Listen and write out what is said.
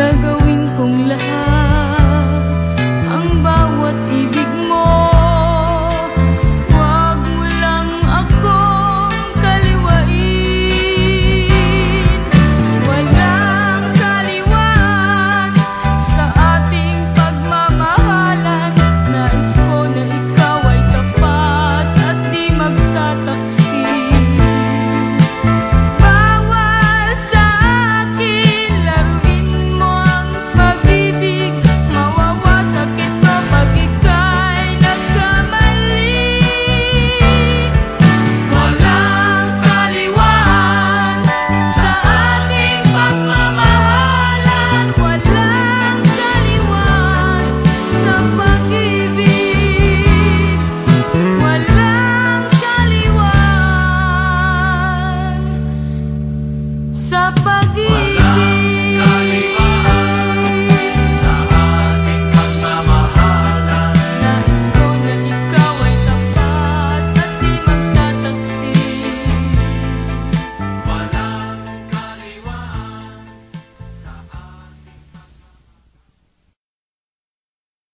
the